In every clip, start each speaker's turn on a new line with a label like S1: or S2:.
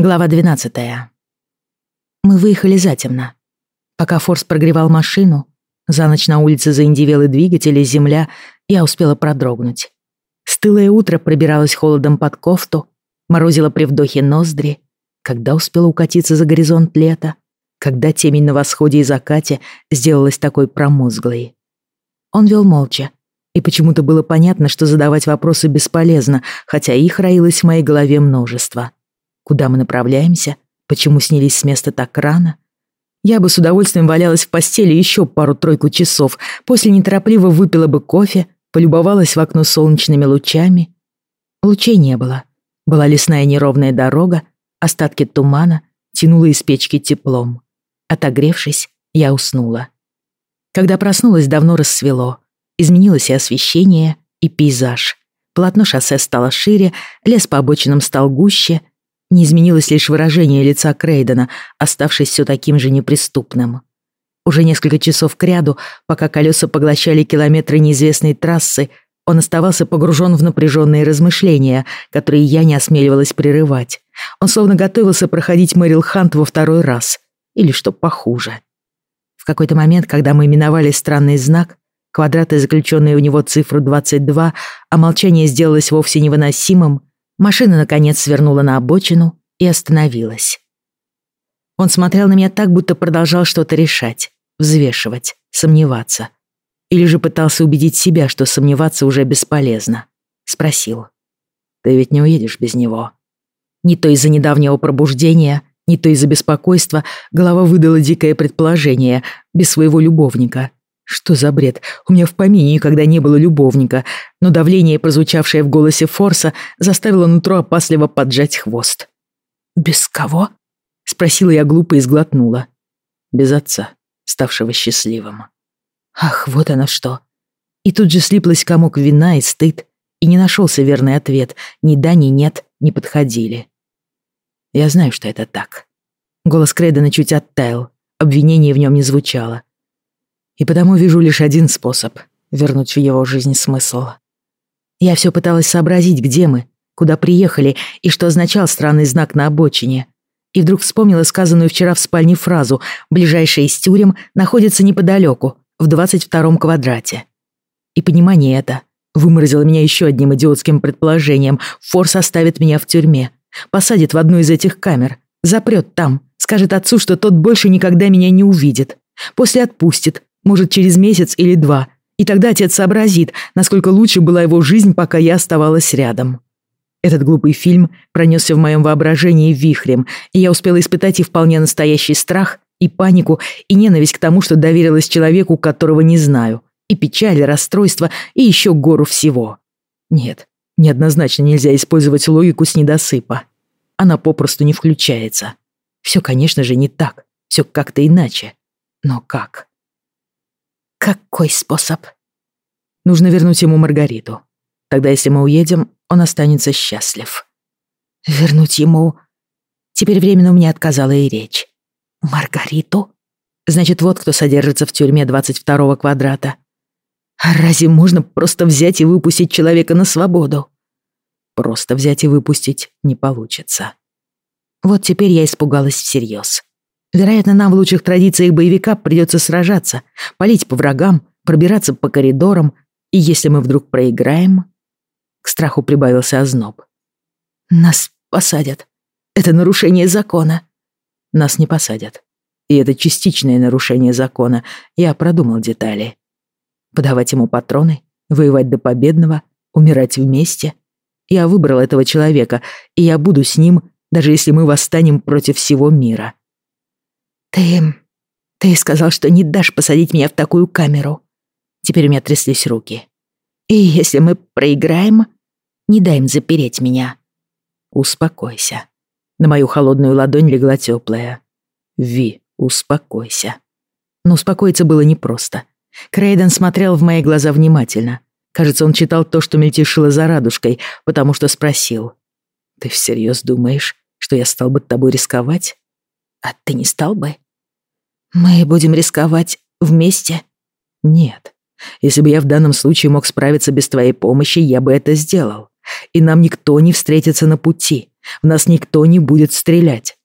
S1: Глава 12. Мы выехали затемно. Пока Форс прогревал машину, за ночь на улице заиндивелый двигатель и земля, я успела продрогнуть. Стылое утро пробиралось холодом под кофту, морозило при вдохе ноздри, когда успела укатиться за горизонт лета, когда темень на восходе и закате сделалась такой промозглой. Он вел молча, и почему-то было понятно, что задавать вопросы бесполезно, хотя их роилось в моей голове множество — Куда мы направляемся? Почему снялись с места так рано? Я бы с удовольствием валялась в постели еще пару-тройку часов, после неторопливо выпила бы кофе, полюбовалась в окно солнечными лучами. Лучей не было. Была лесная неровная дорога, остатки тумана тянуло из печки теплом. Отогревшись, я уснула. Когда проснулась, давно рассвело. Изменилось и освещение, и пейзаж. Полотно шоссе стало шире, лес по обочинам стал гуще, не изменилось лишь выражение лица Крейдена, оставшись все таким же неприступным. Уже несколько часов кряду, пока колеса поглощали километры неизвестной трассы, он оставался погружен в напряженные размышления, которые я не осмеливалась прерывать. Он словно готовился проходить Мэрил Хант во второй раз. Или что похуже. В какой-то момент, когда мы миновали странный знак, квадраты, заключенные у него цифру 22, а молчание сделалось вовсе невыносимым, Машина, наконец, свернула на обочину и остановилась. Он смотрел на меня так, будто продолжал что-то решать, взвешивать, сомневаться. Или же пытался убедить себя, что сомневаться уже бесполезно. Спросил. «Ты ведь не уедешь без него?» Не то из-за недавнего пробуждения, не то из-за беспокойства голова выдала дикое предположение, без своего любовника. Что за бред? У меня в помине никогда не было любовника, но давление, прозвучавшее в голосе Форса, заставило нутро опасливо поджать хвост. «Без кого?» — спросила я глупо и сглотнула. «Без отца, ставшего счастливым». Ах, вот оно что. И тут же слиплась комок вина и стыд, и не нашелся верный ответ. Ни да, ни нет не подходили. Я знаю, что это так. Голос Кредена чуть оттаял, обвинение в нем не звучало и потому вижу лишь один способ вернуть в его жизнь смысл. Я все пыталась сообразить, где мы, куда приехали и что означал странный знак на обочине. И вдруг вспомнила сказанную вчера в спальне фразу «Ближайшая из тюрем находится неподалеку, в 22-м квадрате». И понимание это выморозило меня еще одним идиотским предположением. Форс оставит меня в тюрьме, посадит в одну из этих камер, запрет там, скажет отцу, что тот больше никогда меня не увидит. После отпустит, может, через месяц или два. И тогда отец сообразит, насколько лучше была его жизнь, пока я оставалась рядом. Этот глупый фильм пронесся в моем воображении вихрем, и я успела испытать и вполне настоящий страх, и панику, и ненависть к тому, что доверилась человеку, которого не знаю, и печаль, и расстройство, и еще гору всего. Нет, неоднозначно нельзя использовать логику с недосыпа. Она попросту не включается. Все, конечно же, не так, все как-то иначе. Но как? Какой способ? Нужно вернуть ему Маргариту. Тогда, если мы уедем, он останется счастлив. Вернуть ему... Теперь временно у меня отказала и речь. Маргариту? Значит, вот кто содержится в тюрьме 22-го квадрата. А разве можно просто взять и выпустить человека на свободу? Просто взять и выпустить не получится. Вот теперь я испугалась всерьез. Вероятно, нам в лучших традициях боевика придется сражаться, палить по врагам, пробираться по коридорам, и если мы вдруг проиграем... К страху прибавился озноб. Нас посадят. Это нарушение закона. Нас не посадят. И это частичное нарушение закона. Я продумал детали. Подавать ему патроны, воевать до победного, умирать вместе. Я выбрал этого человека, и я буду с ним, даже если мы восстанем против всего мира. «Ты... ты сказал, что не дашь посадить меня в такую камеру». Теперь у меня тряслись руки. «И если мы проиграем, не дай им запереть меня». «Успокойся». На мою холодную ладонь легла теплая. «Ви, успокойся». Но успокоиться было непросто. Крейден смотрел в мои глаза внимательно. Кажется, он читал то, что мельтешило за радужкой, потому что спросил. «Ты всерьез думаешь, что я стал бы тобой рисковать?» А ты не стал бы? Мы будем рисковать вместе? Нет. Если бы я в данном случае мог справиться без твоей помощи, я бы это сделал. И нам никто не встретится на пути. В нас никто не будет стрелять.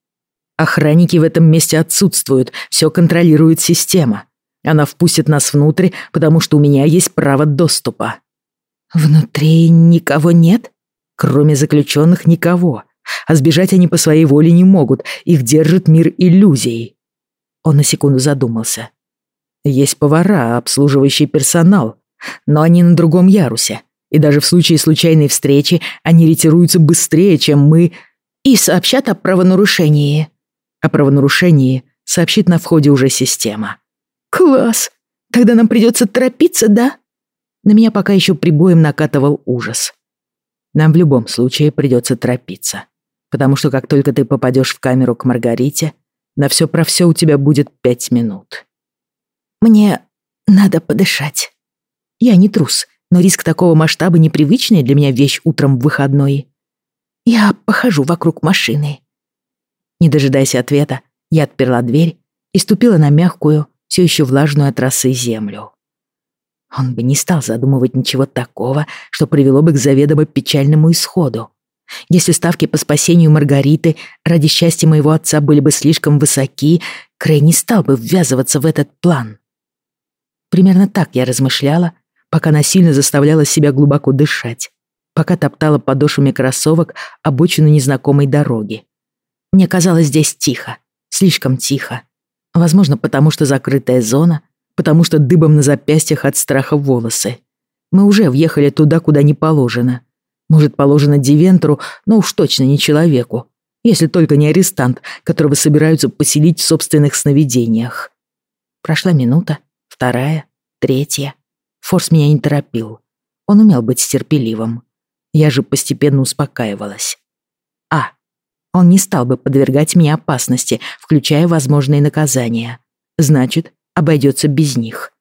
S1: Охранники в этом месте отсутствуют, все контролирует система. Она впустит нас внутрь, потому что у меня есть право доступа.
S2: Внутри никого нет?
S1: Кроме заключенных никого. А сбежать они по своей воле не могут, их держит мир иллюзий. Он на секунду задумался. Есть повара, обслуживающий персонал, но они на другом ярусе. И даже в случае случайной встречи они ретируются быстрее, чем мы,
S2: и сообщат о правонарушении.
S1: О правонарушении сообщит на входе уже система.
S2: Класс! Тогда нам придется торопиться, да?
S1: На меня пока еще прибоем накатывал ужас. Нам в любом случае придется торопиться. Потому что как только ты попадешь в камеру к Маргарите, на все про все у тебя будет пять минут.
S2: Мне надо подышать.
S1: Я не трус, но риск такого масштаба непривычная для меня вещь утром в выходной.
S2: Я похожу вокруг машины.
S1: Не дожидаясь ответа, я отперла дверь и ступила на мягкую, все еще влажную от росы землю. Он бы не стал задумывать ничего такого, что привело бы к заведомо печальному исходу. Если ставки по спасению Маргариты ради счастья моего отца были бы слишком высоки, Крей не стал бы ввязываться в этот план. Примерно так я размышляла, пока насильно заставляла себя глубоко дышать, пока топтала подошвами кроссовок обочину незнакомой дороги. Мне казалось здесь тихо, слишком тихо. Возможно, потому что закрытая зона — потому что дыбом на запястьях от страха волосы. Мы уже въехали туда, куда не положено. Может, положено Дивентеру, но уж точно не человеку. Если только не арестант, которого собираются поселить в собственных сновидениях. Прошла минута, вторая, третья. Форс меня не торопил. Он умел быть терпеливым. Я же постепенно успокаивалась. А. Он не стал бы подвергать меня опасности, включая возможные наказания. Значит, обойдется без них.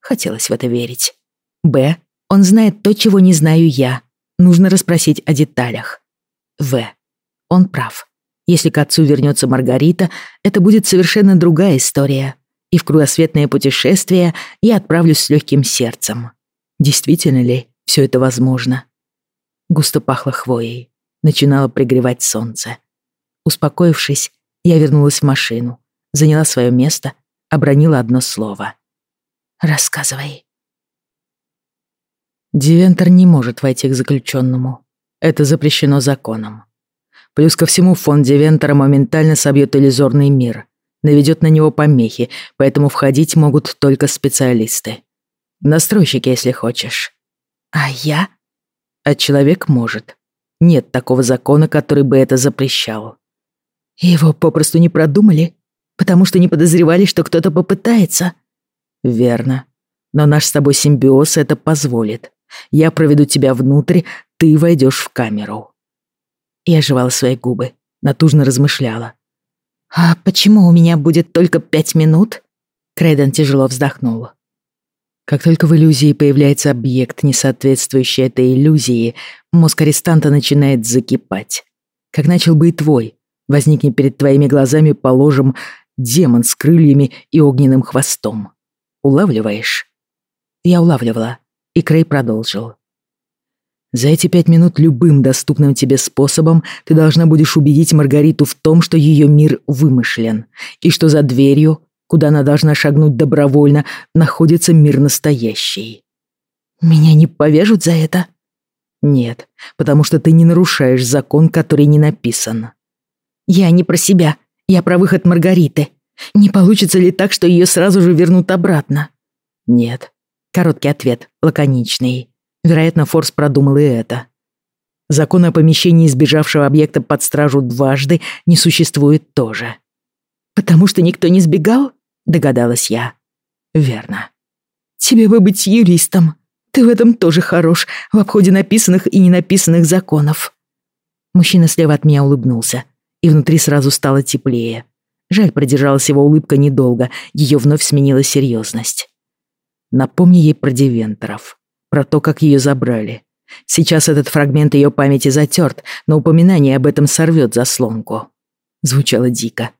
S1: Хотелось в это верить. Б. Он знает то, чего не знаю я. Нужно расспросить о деталях. В. Он прав. Если к отцу вернется Маргарита, это будет совершенно другая история. И в кругосветное путешествие я отправлюсь с легким сердцем. Действительно ли все это возможно? Густо пахло хвоей. Начинало пригревать солнце. Успокоившись, я вернулась в машину, заняла свое место обронила одно слово.
S2: «Рассказывай».
S1: Дивентер не может войти к заключенному. Это запрещено законом. Плюс ко всему фон Дивентера моментально собьет иллюзорный мир, наведет на него помехи, поэтому входить могут только специалисты. Настройщики, если хочешь.
S2: А я?
S1: А человек может. Нет такого закона, который бы это запрещал.
S2: Его попросту не продумали? потому что не подозревали, что кто-то попытается.
S1: Верно. Но наш с тобой симбиоз это позволит. Я проведу тебя внутрь, ты войдешь в камеру. Я жевала свои губы, натужно размышляла.
S2: «А почему у меня будет только пять минут?» Крейден тяжело вздохнул.
S1: Как только в иллюзии появляется объект, не соответствующий этой иллюзии, мозг арестанта начинает закипать. Как начал бы и твой. Возникнет перед твоими глазами, положим, демон с крыльями и огненным хвостом. Улавливаешь? Я улавливала, и Крей продолжил. За эти пять минут любым доступным тебе способом ты должна будешь убедить Маргариту в том, что ее мир вымышлен, и что за дверью, куда она должна шагнуть добровольно, находится мир настоящий.
S2: Меня не повяжут за это?
S1: Нет, потому что ты не нарушаешь закон, который не написан.
S2: Я не про себя, я про выход Маргариты. Не получится ли так, что ее сразу же вернут обратно?
S1: Нет. Короткий ответ, лаконичный. Вероятно, Форс продумал и это. Закон о помещении сбежавшего объекта под стражу дважды не существует тоже.
S2: «Потому что никто не сбегал?» — догадалась я.
S1: «Верно».
S2: «Тебе бы быть юристом. Ты в этом тоже хорош, в обходе написанных и ненаписанных законов».
S1: Мужчина слева от меня улыбнулся, и внутри сразу стало теплее. Жаль, продержалась его улыбка недолго, ее вновь сменила серьезность. Напомни ей про Девенторов, про то, как ее забрали. Сейчас этот фрагмент ее памяти затерт, но упоминание об этом сорвет заслонку. Звучало дико.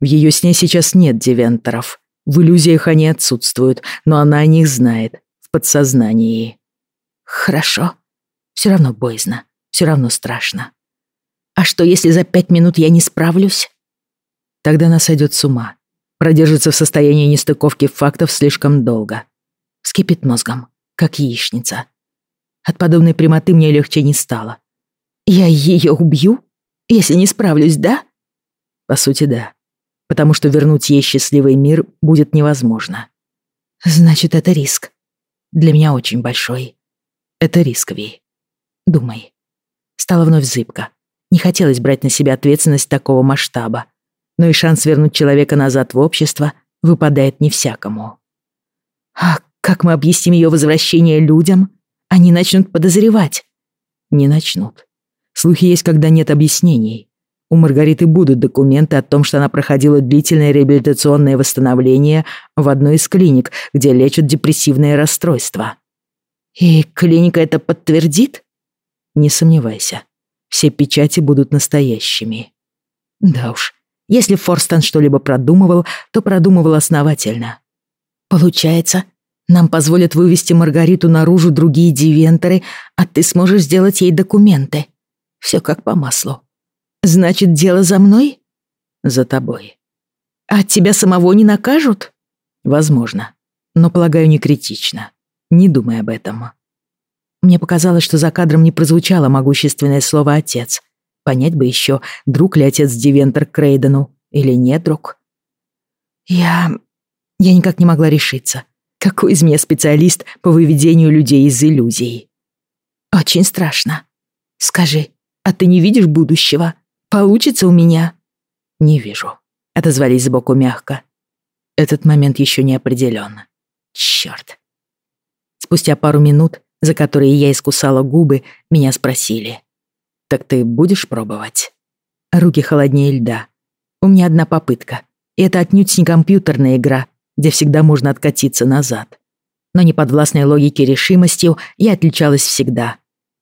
S1: В ее сне сейчас нет Девенторов. В иллюзиях они отсутствуют, но она о них знает, в подсознании. Хорошо. Все равно боязно, все равно страшно.
S2: А что, если за пять минут я не справлюсь?
S1: Тогда она сойдет с ума. Продержится в состоянии нестыковки фактов слишком долго. Скипит мозгом, как яичница. От подобной прямоты мне легче не стало.
S2: Я ее убью, если не справлюсь, да?
S1: По сути, да. Потому что вернуть ей счастливый мир будет невозможно.
S2: Значит, это риск.
S1: Для меня очень большой. Это риск, Ви. Думай. Стало вновь зыбко. Не хотелось брать на себя ответственность такого масштаба. Но и шанс вернуть человека назад в общество выпадает не всякому.
S2: А как мы объясним ее возвращение людям? Они начнут подозревать.
S1: Не начнут. Слухи есть, когда нет объяснений. У Маргариты будут документы о том, что она проходила длительное реабилитационное восстановление в одной из клиник, где лечат депрессивные расстройства.
S2: И клиника это подтвердит?
S1: Не сомневайся. Все печати будут настоящими.
S2: Да уж, если Форстон что-либо продумывал, то продумывал основательно. Получается, нам позволят вывести Маргариту наружу другие дивенторы, а ты сможешь сделать ей документы. Все как по маслу. Значит, дело за мной?
S1: За тобой.
S2: А тебя самого не накажут?
S1: Возможно. Но, полагаю, не критично. Не думай об этом. Мне показалось, что за кадром не прозвучало могущественное слово «отец», Понять бы еще, друг ли отец Дивентер Крейдену или нет друг. Я... я никак не могла решиться. Какой из меня специалист по выведению людей из иллюзий?
S2: Очень страшно. Скажи, а ты не видишь будущего? Получится у меня?
S1: Не вижу. Отозвались сбоку мягко. Этот момент еще не определен. Черт. Спустя пару минут, за которые я искусала губы, меня спросили. «Так ты будешь пробовать?» Руки холоднее льда. У меня одна попытка. И это отнюдь не компьютерная игра, где всегда можно откатиться назад. Но не подвластной логике решимостью я отличалась всегда.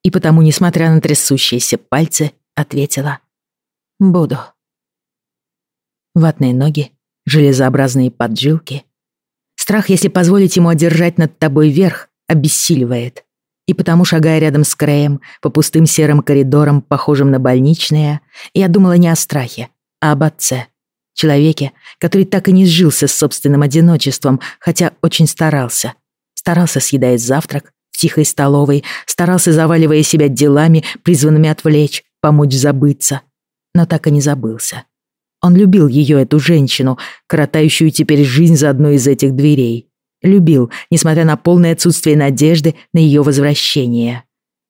S1: И потому, несмотря на трясущиеся пальцы, ответила «Буду». Ватные ноги, железообразные поджилки. Страх, если позволить ему одержать над тобой верх, обессиливает. И потому, шагая рядом с Крэем по пустым серым коридорам, похожим на больничные, я думала не о страхе, а об отце. Человеке, который так и не сжился с собственным одиночеством, хотя очень старался. Старался, съедая завтрак в тихой столовой, старался, заваливая себя делами, призванными отвлечь, помочь забыться. Но так и не забылся. Он любил ее, эту женщину, коротающую теперь жизнь за одной из этих дверей. Любил, несмотря на полное отсутствие надежды на ее возвращение.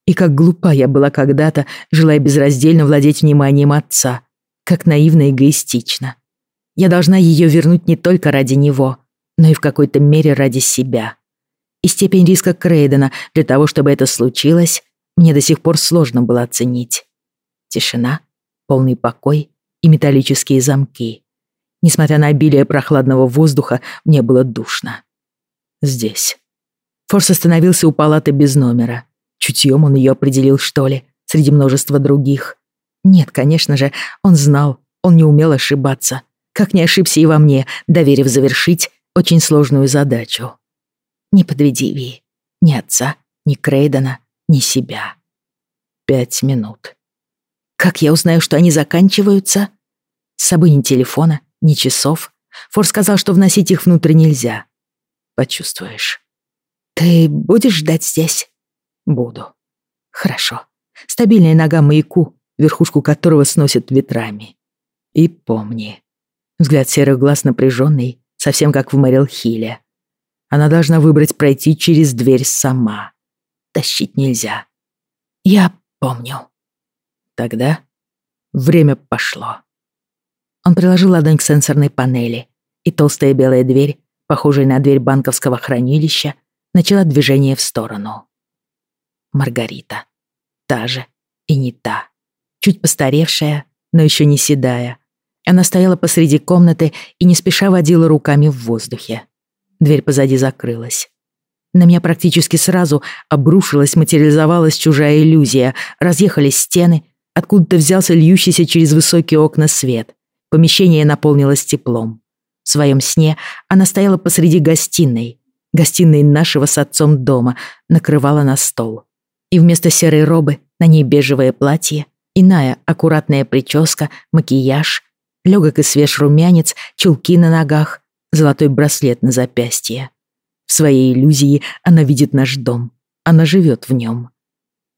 S1: И как глупа я была когда-то, желая безраздельно владеть вниманием отца. Как наивно и эгоистично. Я должна ее вернуть не только ради него, но и в какой-то мере ради себя. И степень риска Крейдена для того, чтобы это случилось, мне до сих пор сложно было оценить. Тишина, полный покой и металлические замки. Несмотря на обилие прохладного воздуха, мне было душно здесь. Форс остановился у палаты без номера. Чутьем он ее определил, что ли, среди множества других. Нет, конечно же, он знал, он не умел ошибаться. Как не ошибся и во мне, доверив завершить очень сложную задачу. Не подведи Ви, ни отца, ни Крейдена, ни себя. Пять минут. Как я узнаю, что они заканчиваются? С собой ни телефона, ни часов. Форс сказал, что вносить их внутрь нельзя почувствуешь. Ты будешь ждать здесь? Буду. Хорошо. Стабильная нога маяку, верхушку которого сносят ветрами. И помни. Взгляд серых глаз напряженный, совсем как в Мэрил-Хилле. Она должна выбрать пройти через дверь сама. Тащить нельзя. Я помню. Тогда время пошло. Он приложил ладонь к сенсорной панели, и толстая белая дверь похожая на дверь банковского хранилища, начала движение в сторону. Маргарита. Та же и не та. Чуть постаревшая, но еще не седая. Она стояла посреди комнаты и не спеша водила руками в воздухе. Дверь позади закрылась. На меня практически сразу обрушилась, материализовалась чужая иллюзия. Разъехались стены, откуда-то взялся льющийся через высокие окна свет. Помещение наполнилось теплом. В своем сне она стояла посреди гостиной, гостиной нашего с отцом дома, накрывала на стол. И вместо серой робы на ней бежевое платье Иная аккуратная прическа, макияж, легок и свеж румянец, чулки на ногах, золотой браслет на запястье. В своей иллюзии она видит наш дом. Она живет в нем.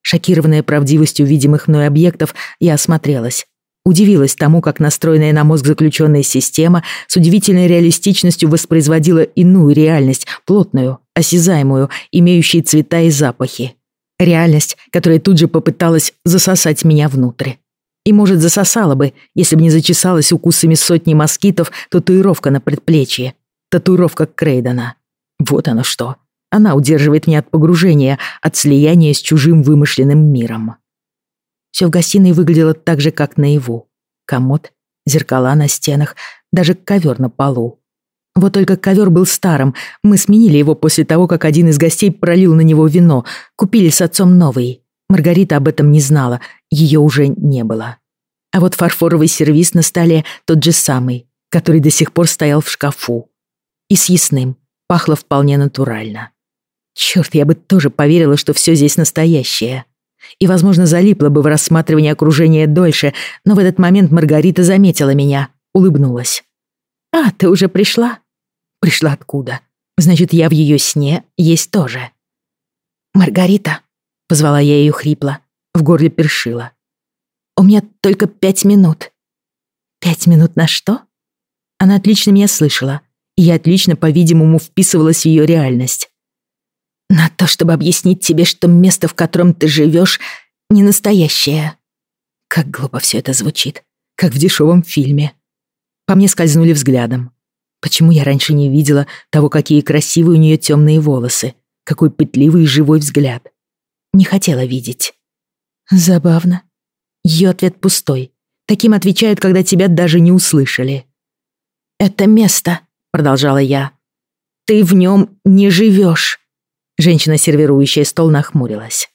S1: Шокированная правдивостью видимых мной объектов, я осмотрелась. Удивилась тому, как настроенная на мозг заключенная система с удивительной реалистичностью воспроизводила иную реальность, плотную, осязаемую, имеющую цвета и запахи. Реальность, которая тут же попыталась засосать меня внутрь. И, может, засосала бы, если бы не зачесалась укусами сотни москитов татуировка на предплечье. Татуировка Крейдена. Вот оно что. Она удерживает меня от погружения, от слияния с чужим вымышленным миром. Все в гостиной выглядело так же, как наяву. Комод, зеркала на стенах, даже ковер на полу. Вот только ковер был старым, мы сменили его после того, как один из гостей пролил на него вино, купили с отцом новый. Маргарита об этом не знала, ее уже не было. А вот фарфоровый сервиз на столе тот же самый, который до сих пор стоял в шкафу. И с ясным, пахло вполне натурально. Черт, я бы тоже поверила, что все здесь настоящее и, возможно, залипла бы в рассматривании окружения дольше, но в этот момент Маргарита заметила меня, улыбнулась. «А, ты уже пришла?» «Пришла откуда? Значит, я в ее сне есть тоже». «Маргарита», — позвала я ее хрипло, в горле першила. «У меня только пять минут». «Пять минут на что?» Она отлично меня слышала, и я отлично, по-видимому, вписывалась в ее реальность. На то, чтобы объяснить тебе, что место, в котором ты живешь, не настоящее. Как глупо все это звучит, как в дешевом фильме. По мне скользнули взглядом. Почему я раньше не видела того, какие красивые у нее темные волосы, какой пытливый и живой взгляд? Не хотела видеть. Забавно. Ее ответ пустой. Таким отвечают, когда тебя даже не услышали. «Это место», — продолжала я. «Ты в нем не живешь. Женщина, сервирующая стол, нахмурилась.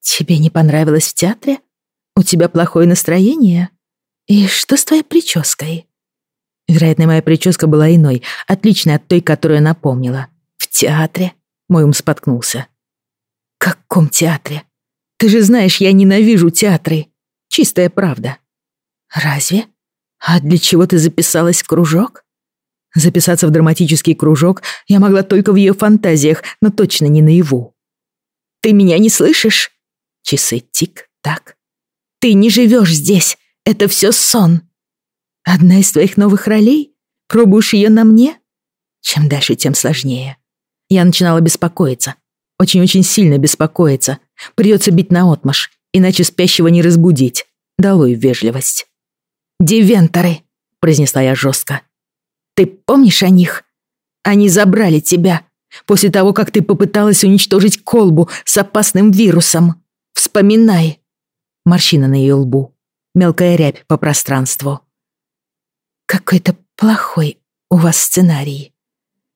S1: «Тебе не понравилось в театре? У тебя плохое настроение? И что с твоей прической?» Вероятно, моя прическа была иной, отличной от той, которую она помнила. «В театре?» Мой ум споткнулся. «В каком театре? Ты же знаешь, я ненавижу театры. Чистая правда». «Разве? А для чего ты записалась в кружок?» Записаться в драматический кружок я могла только в ее фантазиях, но точно не наяву. «Ты меня не слышишь?» Часы тик-так. «Ты не живешь здесь. Это все сон. Одна из твоих новых ролей? Пробуешь ее на мне?» Чем дальше, тем сложнее. Я начинала беспокоиться. Очень-очень сильно беспокоиться. Придется бить наотмашь, иначе спящего не разбудить. Долой вежливость. «Девенторы!» — произнесла я жестко. Ты помнишь о них? Они забрали тебя после того, как ты попыталась уничтожить колбу с опасным вирусом. Вспоминай. Морщина на ее лбу. Мелкая рябь по пространству. Какой-то плохой у вас сценарий.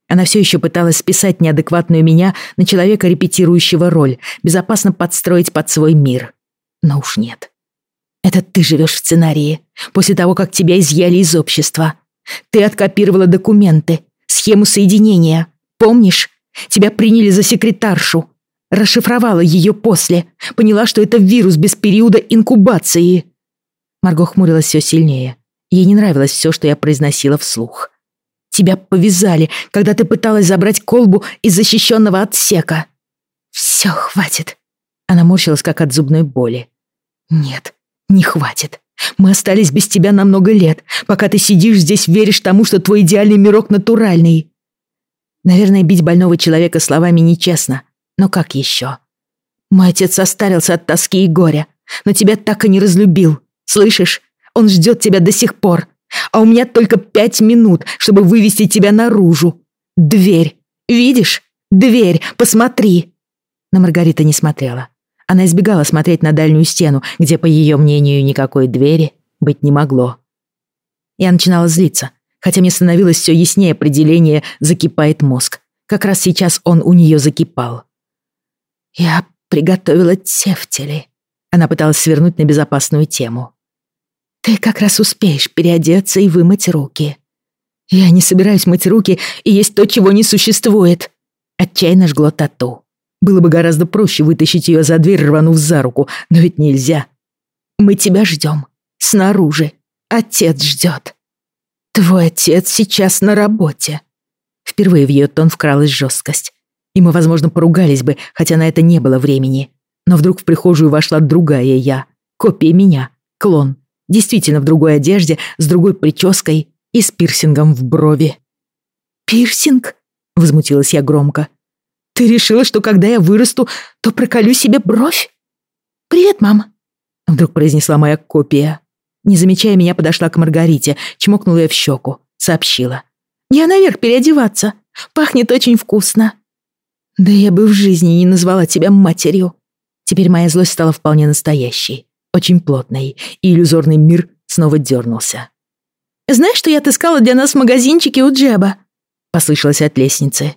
S1: Она все еще пыталась списать неадекватную меня на человека, репетирующего роль, безопасно подстроить под свой мир. Но уж нет. Это ты живешь в сценарии, после того, как тебя изъяли из общества. Ты откопировала документы, схему соединения. Помнишь? Тебя приняли за секретаршу. Расшифровала ее после. Поняла, что это вирус без периода инкубации. Марго хмурилась все сильнее. Ей не нравилось все, что я произносила вслух. Тебя повязали, когда ты пыталась забрать колбу из защищенного отсека. Все, хватит. Она морщилась, как от зубной боли. Нет, не хватит. Мы остались без тебя на много лет, пока ты сидишь здесь, веришь тому, что твой идеальный мирок натуральный. Наверное, бить больного человека словами нечестно, но как еще? Мой отец состарился от тоски и горя, но тебя так и не разлюбил. Слышишь? Он ждет тебя до сих пор. А у меня только пять минут, чтобы вывести тебя наружу. Дверь. Видишь? Дверь. Посмотри. Но Маргарита не смотрела. Она избегала смотреть на дальнюю стену, где, по ее мнению, никакой двери быть не могло. Я начинала злиться, хотя мне становилось все яснее определение «закипает мозг». Как раз сейчас он у нее закипал. «Я приготовила тефтели». Она пыталась свернуть на безопасную тему. «Ты как раз успеешь переодеться и вымыть руки». «Я не собираюсь мыть руки и есть то, чего не существует». Отчаянно жгло тату. Было бы гораздо проще вытащить ее за дверь, рванув за руку, но ведь нельзя.
S2: Мы тебя ждем. Снаружи. Отец ждет. Твой отец сейчас на работе.
S1: Впервые в ее тон вкралась жесткость. И мы, возможно, поругались бы, хотя на это не было времени. Но вдруг в прихожую вошла другая я. Копия меня. Клон. Действительно в другой одежде, с другой прической и с пирсингом в брови.
S2: «Пирсинг?»
S1: — возмутилась я громко.
S2: «Ты решила, что когда я вырасту, то проколю себе бровь?» «Привет, мам!»
S1: — вдруг произнесла моя копия. Не замечая меня, подошла к Маргарите, чмокнула ее в щеку, сообщила.
S2: «Я наверх переодеваться. Пахнет очень вкусно».
S1: «Да я бы в жизни не назвала тебя матерью». Теперь моя злость стала вполне настоящей, очень плотной, и иллюзорный мир снова дернулся.
S2: «Знаешь, что я отыскала для нас в магазинчике у Джеба?»
S1: — послышалось от лестницы.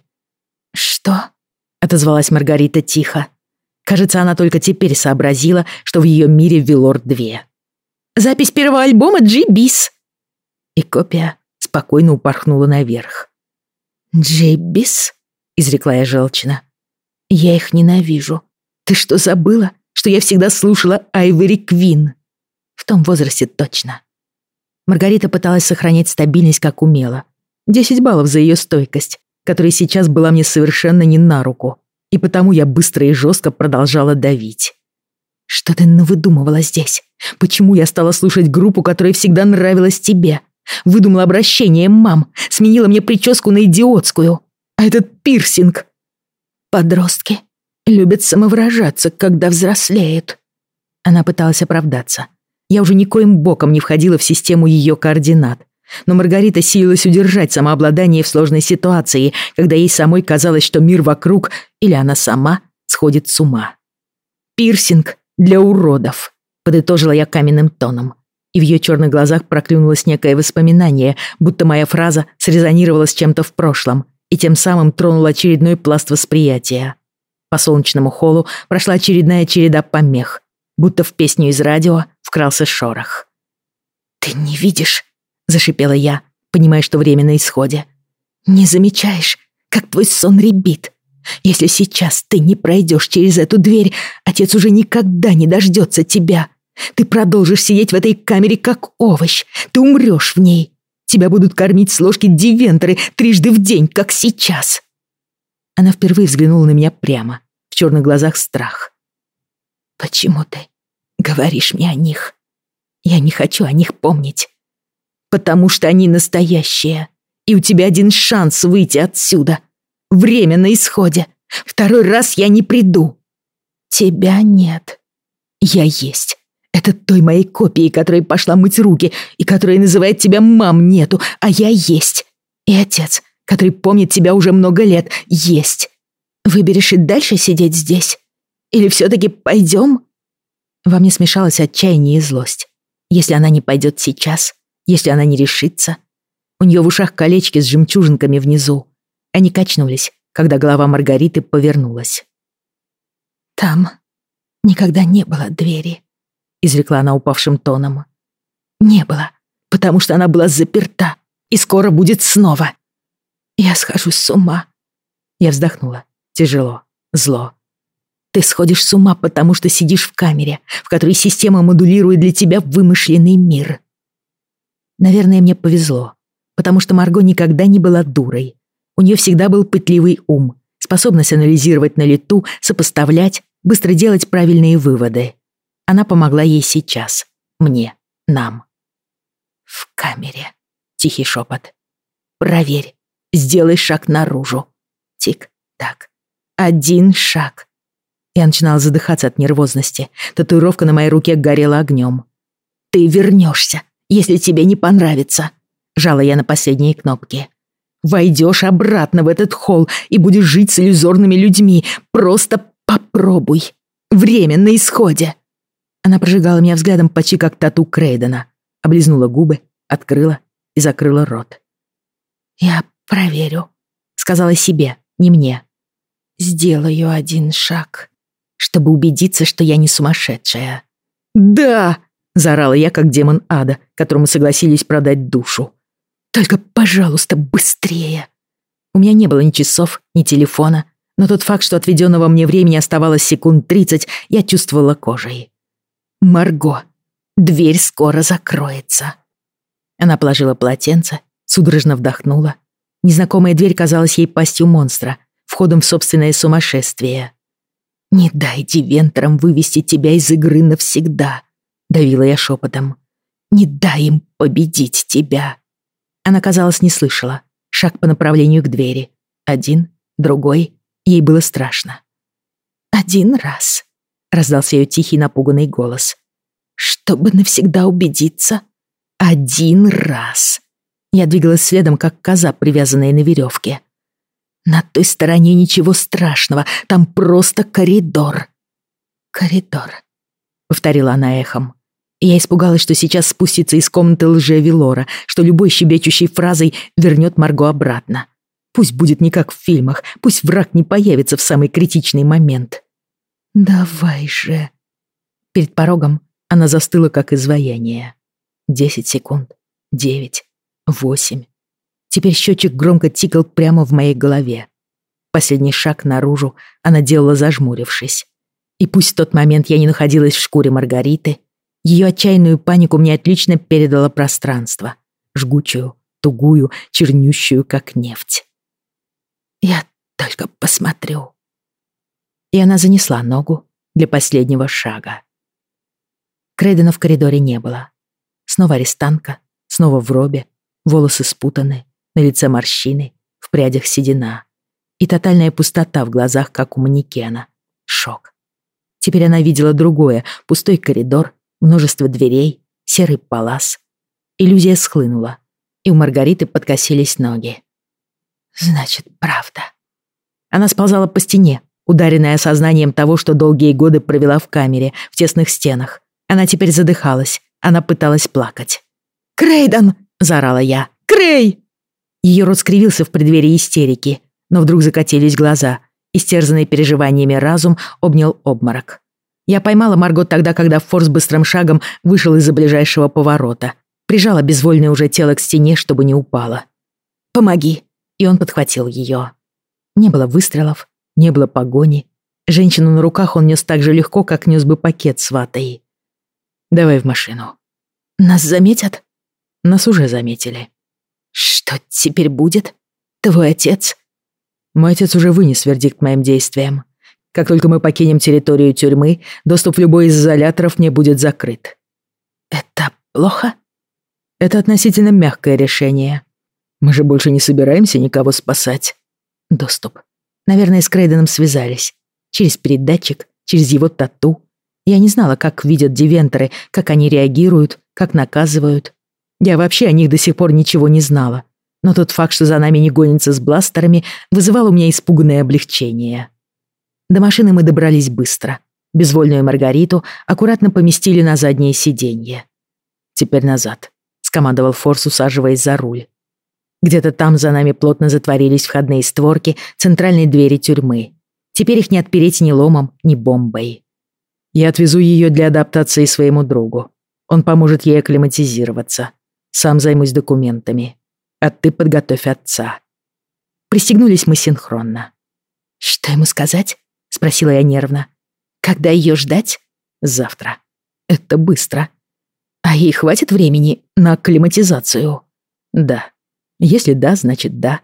S2: «Что?»
S1: — отозвалась Маргарита тихо. Кажется, она только теперь сообразила, что в ее мире Вилор две.
S2: «Запись первого альбома Джи Бис».
S1: И копия спокойно упорхнула наверх.
S2: «Джи Бис?»
S1: — изрекла я желчно.
S2: «Я их ненавижу. Ты что, забыла, что я всегда слушала Айвери Квин?»
S1: В том возрасте точно. Маргарита пыталась сохранять стабильность, как умела. Десять баллов за ее стойкость, которая сейчас была мне совершенно не на руку, и потому я быстро и жестко продолжала давить. «Что ты навыдумывала здесь? Почему я стала слушать группу, которая всегда нравилась тебе? Выдумала обращение мам, сменила мне прическу на идиотскую. А этот пирсинг...»
S2: «Подростки любят самовыражаться, когда взрослеют».
S1: Она пыталась оправдаться. Я уже никоим боком не входила в систему ее координат. Но Маргарита силилась удержать самообладание в сложной ситуации, когда ей самой казалось, что мир вокруг, или она сама, сходит с ума. «Пирсинг для уродов», — подытожила я каменным тоном. И в ее черных глазах проклюнулось некое воспоминание, будто моя фраза срезонировала с чем-то в прошлом и тем самым тронула очередной пласт восприятия. По солнечному холлу прошла очередная череда помех, будто в песню из радио вкрался шорох.
S2: «Ты не видишь?»
S1: — зашипела я, понимая, что время на исходе.
S2: «Не замечаешь, как твой сон ребит? Если сейчас ты не пройдешь через эту дверь, отец уже никогда не дождется тебя. Ты продолжишь сидеть в этой камере как овощ. Ты умрешь в ней. Тебя будут кормить с ложки дивенторы трижды в день, как сейчас».
S1: Она впервые взглянула на меня прямо, в черных глазах страх.
S2: «Почему ты говоришь мне о них? Я не хочу о них помнить. Потому что они настоящие. И у тебя один шанс выйти отсюда. Время на исходе. Второй раз я не приду. Тебя нет. Я есть. Это той моей копии, которая пошла мыть руки и которая называет тебя мам нету, а я есть. И отец, который помнит тебя уже много лет, есть. Выберешь и дальше сидеть здесь? Или все-таки пойдем?
S1: Во мне смешалось отчаяние и злость. Если она не пойдет сейчас, если она не решится. У нее в ушах колечки с жемчужинками внизу. Они качнулись, когда голова Маргариты повернулась.
S2: «Там никогда не было двери», — изрекла она упавшим тоном. «Не было, потому что она была заперта, и скоро будет снова. Я схожу с ума».
S1: Я вздохнула. Тяжело, зло.
S2: Ты сходишь с ума, потому что сидишь в камере, в которой система модулирует для тебя вымышленный мир.
S1: Наверное, мне повезло, потому что Марго никогда не была дурой. У нее всегда был пытливый ум, способность анализировать на лету, сопоставлять, быстро делать правильные выводы. Она помогла ей сейчас. Мне. Нам.
S2: «В камере», — тихий шепот. «Проверь. Сделай шаг наружу. Тик-так. Один шаг».
S1: Я начинала задыхаться от нервозности. Татуировка на моей руке горела огнем.
S2: «Ты вернешься если тебе не понравится», — жала я на последние кнопки. «Войдешь обратно в этот холл и будешь жить с иллюзорными людьми. Просто попробуй. Время на исходе».
S1: Она прожигала меня взглядом почти как тату Крейдена. Облизнула губы, открыла и закрыла рот.
S2: «Я проверю», —
S1: сказала себе, не мне.
S2: «Сделаю один шаг,
S1: чтобы убедиться, что я не сумасшедшая».
S2: «Да!»
S1: Заорала я, как демон ада, которому согласились продать душу.
S2: «Только, пожалуйста, быстрее!»
S1: У меня не было ни часов, ни телефона, но тот факт, что отведенного мне времени оставалось секунд тридцать, я чувствовала кожей.
S2: «Марго, Дверь скоро закроется». Она положила полотенце, судорожно вдохнула. Незнакомая дверь казалась ей пастью монстра, входом в собственное сумасшествие. «Не дай девенторам вывести тебя из игры навсегда», — давила я шепотом. «Не дай им победить тебя». Она, казалось, не слышала. Шаг по направлению к двери. Один, другой. Ей было страшно. «Один раз», — раздался ее тихий напуганный голос. «Чтобы навсегда убедиться. Один раз». Я двигалась следом, как коза, привязанная на веревке. На той стороне ничего страшного, там просто коридор. «Коридор», — повторила она эхом. И я испугалась, что сейчас спустится из комнаты лже-Велора, что любой щебечущей фразой вернет Марго обратно. Пусть будет не как в фильмах, пусть враг не появится в самый критичный момент. «Давай же». Перед порогом она застыла, как изваяние. Десять секунд. Девять. Восемь. Теперь счетчик громко тикал прямо в моей голове. Последний шаг наружу она делала, зажмурившись. И пусть в тот момент я не находилась в шкуре Маргариты, ее отчаянную панику мне отлично передало пространство. Жгучую, тугую, чернющую, как нефть. «Я только посмотрю». И она занесла ногу для последнего шага. Крейдена в коридоре не было. Снова арестантка, снова в робе, волосы спутаны, на лице морщины, в прядях седина. И тотальная пустота в глазах, как у манекена. Шок. Теперь она видела другое, пустой коридор, множество дверей, серый палас. Иллюзия схлынула, и у Маргариты подкосились ноги. «Значит, правда». Она сползала по стене, ударенная осознанием того, что долгие годы провела в камере, в тесных стенах. Она теперь задыхалась, она пыталась плакать. «Крейден!» — заорала я. «Крей!» Ее рот скривился в преддверии истерики, но вдруг закатились глаза. Истерзанный переживаниями разум обнял обморок. Я поймала Марго тогда, когда Форс быстрым шагом вышел из-за ближайшего поворота. Прижала безвольное уже тело к стене, чтобы не упало. «Помоги!» И он подхватил ее. Не было выстрелов, не было погони. Женщину на руках он нес так же легко, как нес бы пакет с ватой. «Давай в машину». «Нас заметят?» «Нас уже заметили». «Что теперь будет? Твой отец?» Мой отец уже вынес вердикт моим действиям. Как только мы покинем территорию тюрьмы, доступ в любой из изоляторов не будет закрыт. Это плохо? Это относительно мягкое решение. Мы же больше не собираемся никого спасать. Доступ. Наверное, с Крейденом связались. Через передатчик, через его тату. Я не знала, как видят девенторы, как они реагируют, как наказывают. Я вообще о них до сих пор ничего не знала. Но тот факт, что за нами не гонится с бластерами, вызывал у меня испуганное облегчение. До машины мы добрались быстро. Безвольную Маргариту аккуратно поместили на заднее сиденье. «Теперь назад», — скомандовал Форс, усаживаясь за руль. Где-то там за нами плотно затворились входные створки центральной двери тюрьмы. Теперь их не отпереть ни ломом, ни бомбой. Я отвезу ее для адаптации своему другу. Он поможет ей акклиматизироваться. Сам займусь документами. А ты подготовь отца. Пристегнулись мы синхронно. Что ему сказать? Спросила я нервно. Когда ее ждать? Завтра. Это быстро. А ей хватит времени на акклиматизацию? Да. Если да, значит да.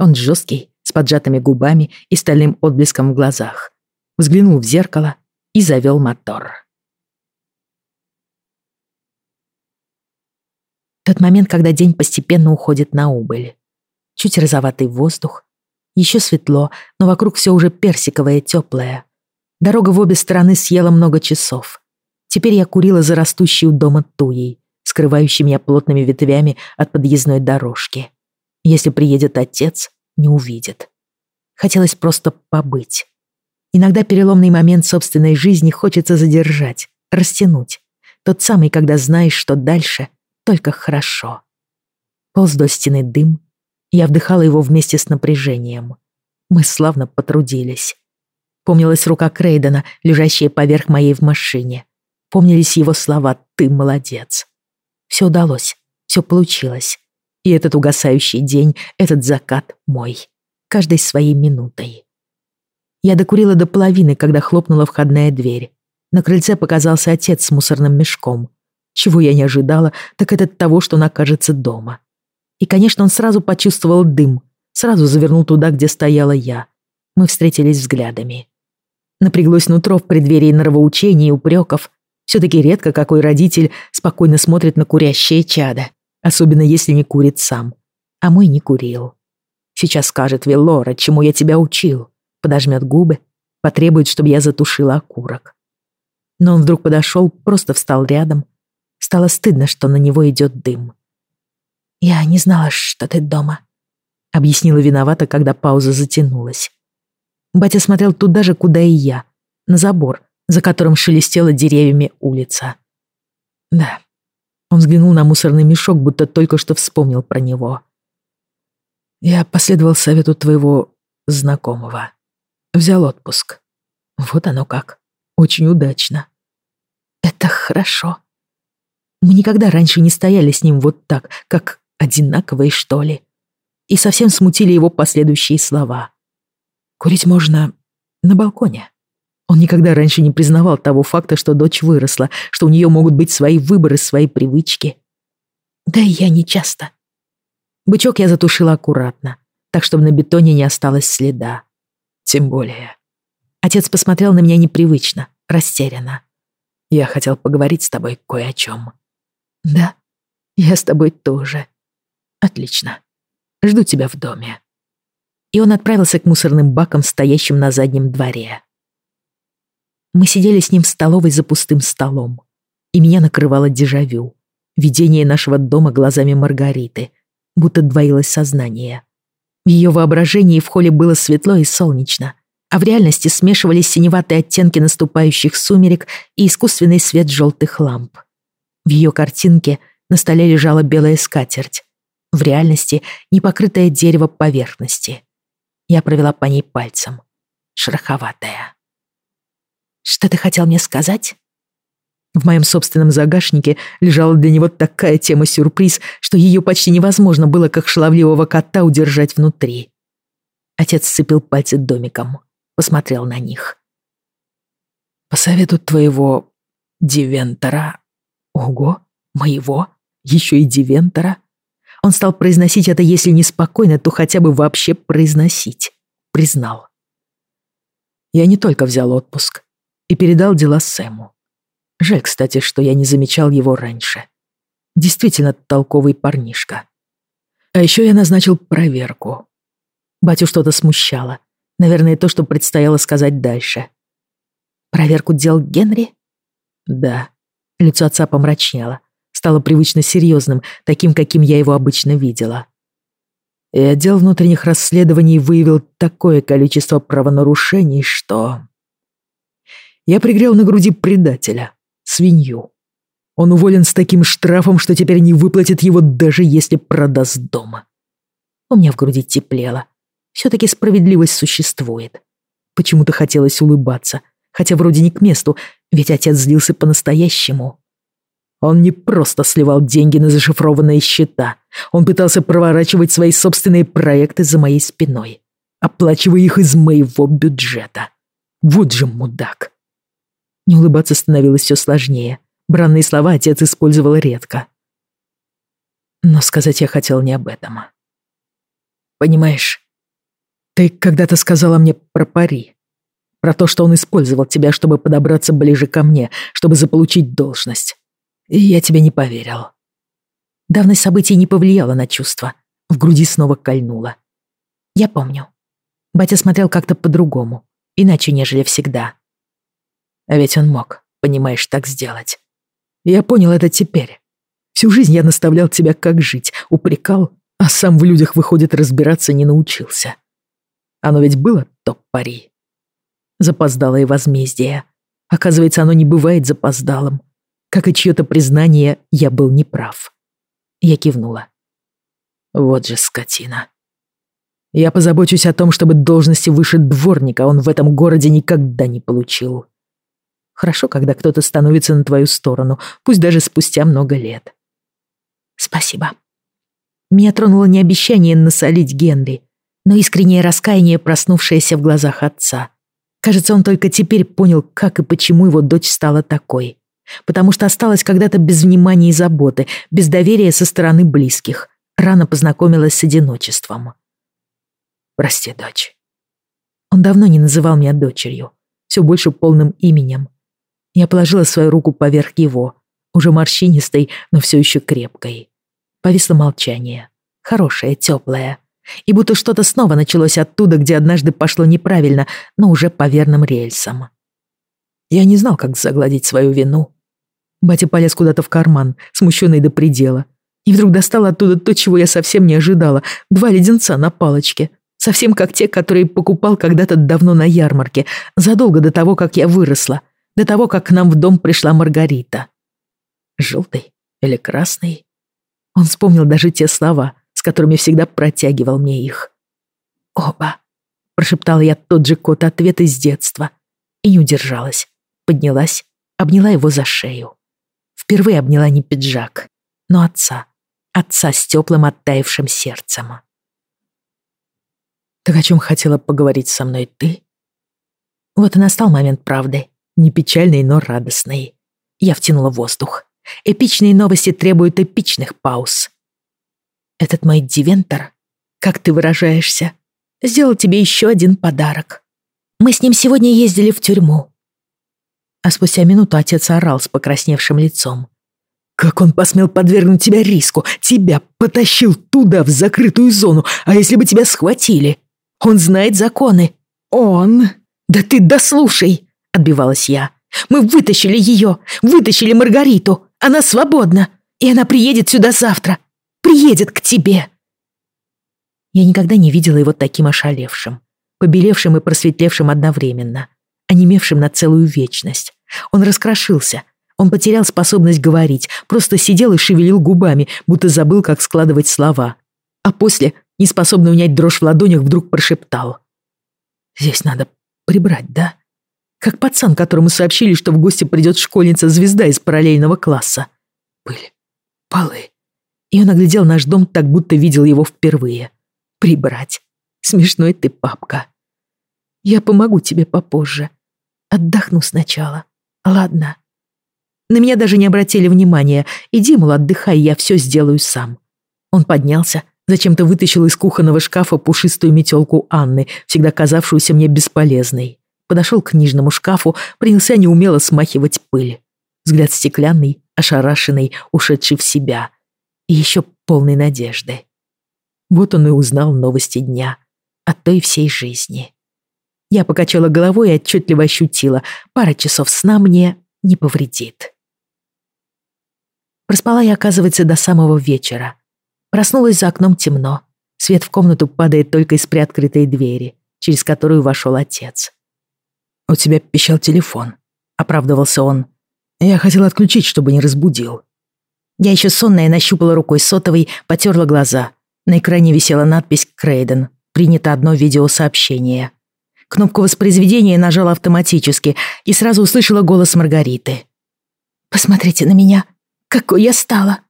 S2: Он жесткий, с поджатыми губами и стальным отблеском в глазах. Взглянул в зеркало и завел мотор. Тот момент, когда день постепенно уходит на убыль. Чуть розоватый воздух, еще светло, но вокруг все уже персиковое, теплое. Дорога в обе стороны съела много часов. Теперь я курила за растущей у дома туей, скрывающей меня плотными ветвями от подъездной дорожки. Если приедет отец, не увидит. Хотелось просто побыть. Иногда переломный момент собственной жизни хочется задержать, растянуть. Тот самый, когда знаешь, что дальше только хорошо. Полз до стены дым, я вдыхала его вместе с напряжением. Мы славно потрудились. Помнилась рука Крейдена, лежащая поверх моей в машине. Помнились его слова «ты молодец». Все удалось, все получилось. И этот угасающий день, этот закат мой. Каждой своей минутой. Я докурила до половины, когда хлопнула входная дверь. На крыльце показался отец с мусорным мешком.
S1: Чего я не ожидала, так это того, что он окажется дома. И, конечно, он сразу почувствовал дым, сразу завернул туда, где стояла я. Мы встретились взглядами. Напряглось нутро в преддверии нравоучений и упреков. Все-таки редко какой родитель спокойно смотрит на курящее чадо, особенно если не курит сам. А мой не курил. Сейчас скажет Веллора, чему я тебя учил. Подожмет губы, потребует, чтобы я затушила окурок. Но он вдруг подошел, просто встал рядом. Стало стыдно, что на него идет дым. «Я не знала, что ты дома», — объяснила виновата, когда пауза затянулась. Батя смотрел туда же, куда и я, на забор, за которым шелестела деревьями улица. Да, он взглянул на мусорный мешок, будто только что вспомнил про него. Я последовал совету твоего знакомого. Взял отпуск. Вот оно как. Очень удачно. Это хорошо. Мы никогда раньше не стояли с ним вот так, как одинаковые, что ли. И совсем смутили его последующие слова. Курить можно на балконе. Он никогда раньше не признавал того факта, что дочь выросла, что у нее могут быть свои выборы, свои привычки. Да и я не часто. Бычок я затушила аккуратно, так чтобы на бетоне не осталось следа. Тем более. Отец посмотрел на меня непривычно, растерянно. Я хотел поговорить с тобой кое о чем. Да, я с тобой тоже. Отлично. Жду тебя в доме. И он отправился к мусорным бакам, стоящим на заднем дворе. Мы сидели с ним в столовой за пустым столом, и меня накрывало дежавю. Видение нашего дома глазами Маргариты, будто двоилось сознание. В ее воображении в холле было светло и солнечно, а в реальности смешивались синеватые оттенки наступающих сумерек и искусственный свет желтых ламп. В ее картинке на столе лежала белая скатерть, в реальности непокрытое дерево поверхности. Я провела по ней пальцем. Шероховатая. «Что ты хотел мне сказать?» В моем собственном загашнике лежала для него такая тема-сюрприз, что ее почти невозможно было, как шаловливого кота, удержать внутри. Отец сцепил пальцы домиком, посмотрел на них. «По совету твоего Дивентора...» «Ого, моего? Еще и Дивентора?» Он стал произносить это, если не спокойно, то хотя бы вообще произносить. Признал. Я не только взял отпуск и передал дела Сэму. Жаль, кстати, что я не замечал его раньше. Действительно толковый парнишка. А еще я назначил проверку. Батю что-то смущало. Наверное, то, что предстояло сказать дальше. Проверку дел Генри? Да. Лицо отца помрачнело. Стало привычно серьезным, таким, каким я его обычно видела. И отдел внутренних расследований выявил такое количество правонарушений, что... Я пригрел на груди предателя, свинью. Он уволен с таким штрафом, что теперь не выплатит его, даже если продаст дома. У меня в груди теплело. Все-таки справедливость существует. Почему-то хотелось улыбаться, хотя вроде не к месту, ведь отец злился по-настоящему. Он не просто сливал деньги на зашифрованные счета. Он пытался проворачивать свои собственные проекты за моей спиной, оплачивая их из моего бюджета. Вот же мудак. Не улыбаться становилось все сложнее. Бранные слова отец использовал редко. Но сказать я хотел не об этом. Понимаешь, ты когда-то сказала мне про пари. Про то, что он использовал тебя, чтобы подобраться ближе ко мне, чтобы заполучить должность. И я тебе не поверил. Давность событий не повлияла на чувства. В груди снова кольнуло. Я помню. Батя смотрел как-то по-другому, иначе, нежели всегда. А ведь он мог, понимаешь, так сделать. Я понял это теперь. Всю жизнь я наставлял тебя, как жить, упрекал, а сам в людях, выходит, разбираться не научился. Оно ведь было топ-пари. Запоздалое возмездие. Оказывается, оно не бывает запоздалым. Как и чье-то признание, я был неправ. Я кивнула. Вот же скотина. Я позабочусь о том, чтобы должности выше дворника он в этом городе никогда не получил. Хорошо, когда кто-то становится на твою сторону, пусть даже спустя много лет. Спасибо. Меня тронуло не обещание насолить Генри, но искреннее раскаяние, проснувшееся в глазах отца. Кажется, он только теперь понял, как и почему его дочь стала такой. потому что осталась когда-то без внимания и заботы, без доверия со стороны близких. Рано познакомилась с одиночеством.
S2: «Прости, дочь».
S1: Он давно не называл меня дочерью, все больше полным именем. Я положила свою руку поверх его, уже морщинистой, но все еще крепкой. Повисло молчание. Хорошее, теплое. И будто что-то снова началось оттуда, где однажды пошло неправильно, но уже по верным рельсам. Я не знал, как загладить свою вину. Батя полез куда-то в карман, смущенный до предела. И вдруг достал оттуда то, чего я совсем не ожидала. Два леденца на палочке. Совсем как те, которые покупал когда-то давно на ярмарке, задолго до того, как я выросла, до того, как к нам в дом пришла Маргарита. Желтый или красный? Он вспомнил даже те слова, которыми всегда протягивал мне их. «Оба», — прошептала я тот же код ответ из детства. И не удержалась. Поднялась, обняла его за шею. Впервые обняла не пиджак, но отца. Отца с теплым оттаившим сердцем. «Так о чем хотела поговорить со мной ты?» Вот и настал момент правды, не печальный, но радостный. Я втянула воздух. Эпичные новости требуют эпичных пауз. Этот мой дивентор, как ты выражаешься, сделал тебе еще один подарок. Мы с ним сегодня ездили в тюрьму. А спустя минуту отец орал с покрасневшим лицом. «Как он посмел подвергнуть тебя риску? Тебя потащил туда, в закрытую зону, а если бы тебя схватили? Он знает законы. Он...» «Да ты дослушай!» — отбивалась я. «Мы вытащили ее, вытащили Маргариту. Она свободна, и она приедет сюда завтра. Приедет к тебе. Я никогда не видела его таким ошалевшим, побелевшим и просветлевшим одновременно, онемевшим на целую вечность. Он раскрошился, он потерял способность говорить, просто сидел и шевелил губами, будто забыл, как складывать слова. А после, неспособный унять дрожь в ладонях, вдруг прошептал. «Здесь надо прибрать, да?» Как пацан, которому сообщили, что в гости придет школьница-звезда из параллельного класса. Пыль, полы. И он оглядел наш дом так, будто видел его впервые. Прибрать. Смешной ты, папка. Я помогу тебе попозже. Отдохну сначала. Ладно. На меня даже не обратили внимания. Иди, мол, отдыхай, я все сделаю сам. Он поднялся, зачем-то вытащил из кухонного шкафа пушистую метелку Анны, всегда казавшуюся мне бесполезной подошел к книжному шкафу, принялся неумело смахивать пыль. Взгляд стеклянный, ошарашенный, ушедший в себя. И еще полный надежды. Вот он и узнал новости дня. От той всей жизни. Я покачала головой и отчетливо ощутила, пара часов сна мне не повредит. Проспала я, оказывается, до самого вечера. Проснулась за окном темно. Свет в комнату падает только из приоткрытой двери, через которую вошел отец. «У тебя пищал телефон», — оправдывался он. «Я хотел отключить, чтобы не разбудил». Я еще сонная нащупала рукой сотовый, потерла глаза. На экране висела надпись «Крейден». Принято одно видеосообщение. Кнопку воспроизведения нажала автоматически и сразу услышала голос Маргариты. «Посмотрите на меня. Какой я стала!»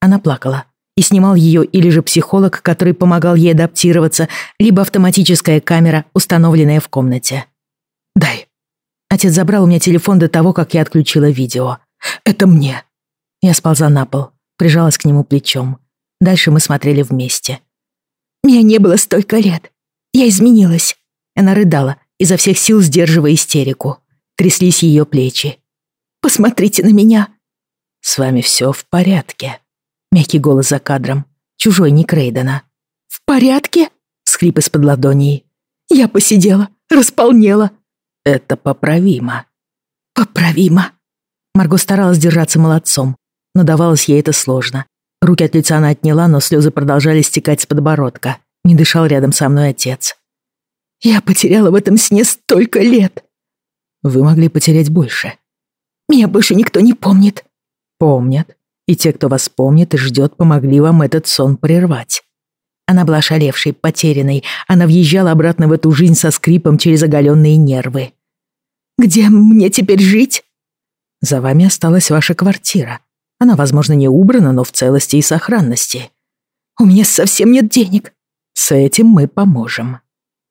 S1: Она плакала. И снимал ее или же психолог, который помогал ей адаптироваться, либо автоматическая камера, установленная в комнате. «Дай». Отец забрал у меня телефон до того, как я отключила видео. «Это мне». Я сползла на пол, прижалась к нему плечом. Дальше мы смотрели вместе. «Меня не было столько лет. Я изменилась». Она рыдала, изо всех сил сдерживая истерику. Тряслись ее плечи. «Посмотрите на меня». «С вами все в порядке». Мягкий голос за кадром. Чужой, не Крейдена. «В порядке?» Схлип из-под ладоней. «Я посидела, располнела, это поправимо. Поправимо. Марго старалась держаться молодцом, но давалось ей это сложно. Руки от лица она отняла, но слезы продолжали стекать с подбородка. Не дышал рядом со мной отец. Я потеряла в этом сне столько лет. Вы могли потерять больше. Меня больше никто не помнит. Помнят. И те, кто вас помнит и ждет, помогли вам этот сон прервать. Она была шалевшей, потерянной. Она въезжала обратно в эту жизнь со скрипом через оголенные нервы. «Где мне теперь жить?» «За вами осталась ваша квартира. Она, возможно, не убрана, но в целости и сохранности. У меня совсем нет денег. С этим мы поможем».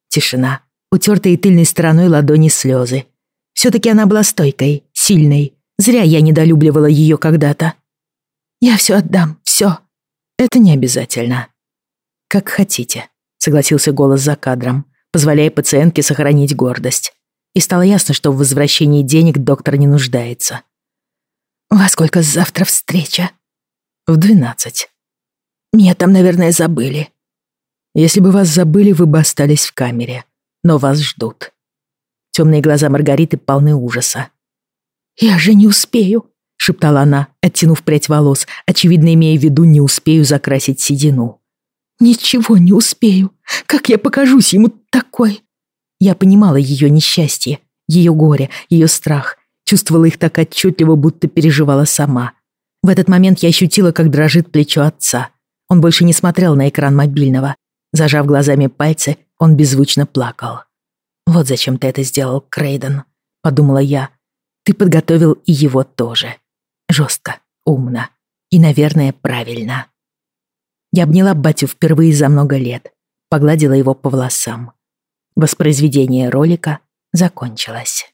S1: Тишина. Утертые тыльной стороной ладони слезы. Все-таки она была стойкой, сильной. Зря я недолюбливала ее когда-то.
S2: Я все отдам, все.
S1: Это не обязательно. Как хотите, согласился голос за кадром, позволяя пациентке сохранить гордость. И стало ясно, что в возвращении денег доктор не нуждается.
S2: «Во сколько завтра встреча?»
S1: «В двенадцать».
S2: «Меня там, наверное, забыли».
S1: «Если бы вас забыли, вы бы остались в камере. Но вас ждут». Темные глаза Маргариты полны ужаса.
S2: «Я же не успею», — шептала она, оттянув прядь волос, очевидно имея в виду «не успею закрасить седину». «Ничего не успею. Как я покажусь ему такой?»
S1: Я понимала ее несчастье, ее горе, ее страх, чувствовала их так отчетливо, будто переживала сама. В этот момент я ощутила, как дрожит плечо отца. Он больше не смотрел на экран мобильного. Зажав глазами пальцы, он беззвучно плакал. «Вот зачем ты это сделал, Крейден», — подумала я. «Ты подготовил и его тоже. Жестко, умно и, наверное, правильно». Я обняла батю впервые за много лет, погладила его по волосам. Воспроизведение ролика закончилось.